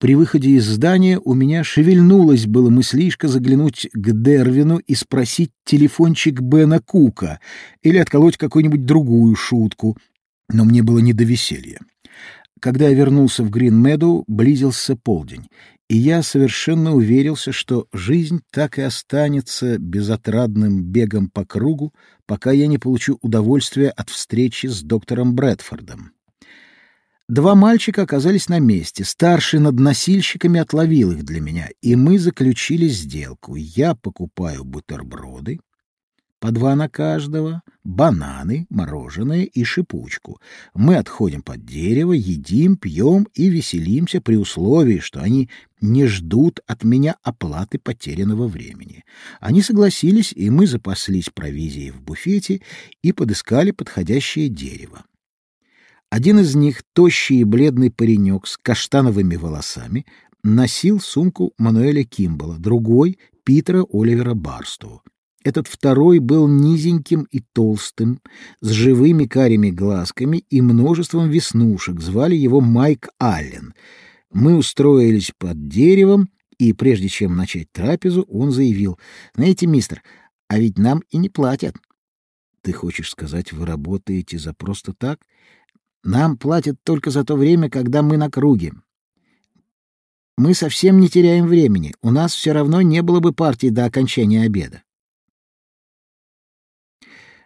При выходе из здания у меня шевельнулась было мыслишка заглянуть к Дервину и спросить телефончик Бена Кука или отколоть какую-нибудь другую шутку, но мне было не до веселья. Когда я вернулся в Грин-Медоу, близился полдень, и я совершенно уверился, что жизнь так и останется безотрадным бегом по кругу, пока я не получу удовольствия от встречи с доктором Брэдфордом. Два мальчика оказались на месте. Старший над носильщиками отловил их для меня, и мы заключили сделку. Я покупаю бутерброды, по два на каждого, бананы, мороженое и шипучку. Мы отходим под дерево, едим, пьем и веселимся при условии, что они не ждут от меня оплаты потерянного времени. Они согласились, и мы запаслись провизией в буфете и подыскали подходящее дерево. Один из них, тощий и бледный паренек с каштановыми волосами, носил сумку Мануэля Кимбала, другой — Питера Оливера Барстоу. Этот второй был низеньким и толстым, с живыми карими глазками и множеством веснушек. Звали его Майк Аллен. Мы устроились под деревом, и прежде чем начать трапезу, он заявил, «Знаете, мистер, а ведь нам и не платят». «Ты хочешь сказать, вы работаете за просто так?» Нам платят только за то время, когда мы на круге. Мы совсем не теряем времени. У нас все равно не было бы партии до окончания обеда.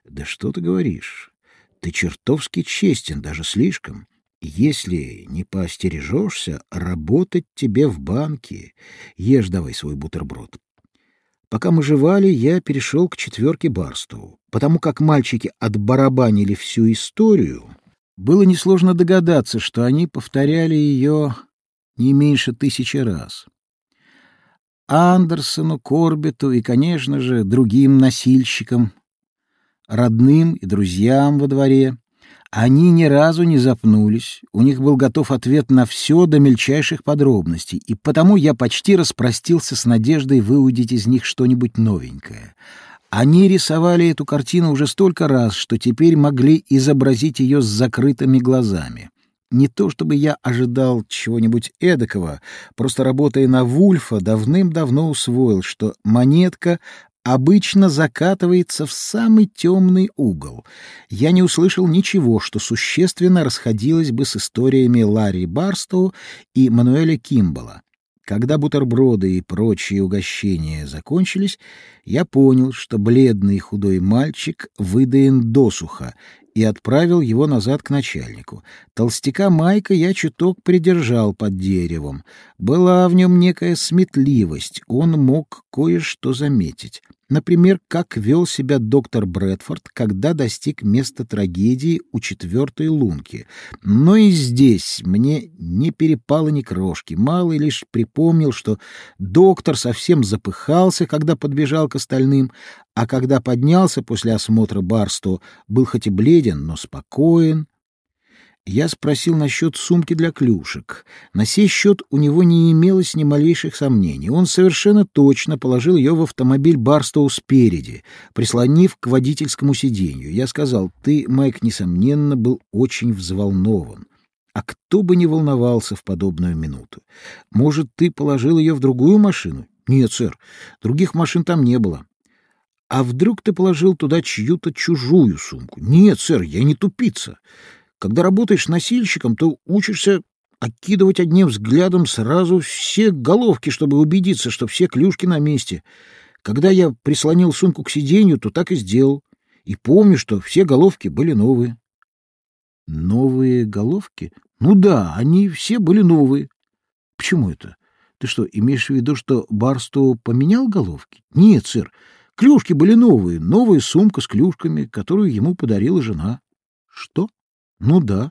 Да что ты говоришь? Ты чертовски честен, даже слишком. Если не поостережешься, работать тебе в банке. Ешь давай свой бутерброд. Пока мы жевали, я перешел к четверке Барсту, потому как мальчики отбарабанили всю историю, было несложно догадаться, что они повторяли ее не меньше тысячи раз. Андерсону, Корбету и, конечно же, другим носильщикам, родным и друзьям во дворе. Они ни разу не запнулись, у них был готов ответ на все до мельчайших подробностей, и потому я почти распростился с надеждой выудить из них что-нибудь новенькое. Они рисовали эту картину уже столько раз, что теперь могли изобразить ее с закрытыми глазами. Не то чтобы я ожидал чего-нибудь эдакого, просто работая на Вульфа, давным-давно усвоил, что монетка обычно закатывается в самый темный угол. Я не услышал ничего, что существенно расходилось бы с историями Ларри Барстоу и Мануэля Кимбала. Когда бутерброды и прочие угощения закончились, я понял, что бледный худой мальчик выдаен досуха, и отправил его назад к начальнику. Толстяка Майка я чуток придержал под деревом. Была в нем некая сметливость, он мог кое-что заметить. Например, как вел себя доктор Брэдфорд, когда достиг места трагедии у четвертой лунки. Но и здесь мне не перепало ни крошки. Малый лишь припомнил, что доктор совсем запыхался, когда подбежал к остальным, а когда поднялся после осмотра Барсто, был хоть и бледен, но спокоен, я спросил насчет сумки для клюшек. На сей счет у него не имелось ни малейших сомнений. Он совершенно точно положил ее в автомобиль Барстоу спереди, прислонив к водительскому сиденью. Я сказал, ты, Майк, несомненно, был очень взволнован. А кто бы не волновался в подобную минуту? Может, ты положил ее в другую машину? Нет, сэр, других машин там не было. А вдруг ты положил туда чью-то чужую сумку? Нет, сэр, я не тупица. Когда работаешь носильщиком, то учишься окидывать одним взглядом сразу все головки, чтобы убедиться, что все клюшки на месте. Когда я прислонил сумку к сиденью, то так и сделал. И помню, что все головки были новые. Новые головки? Ну да, они все были новые. Почему это? Ты что, имеешь в виду, что Барсту поменял головки? Нет, сэр. Клюшки были новые, новая сумка с клюшками, которую ему подарила жена. Что? Ну да.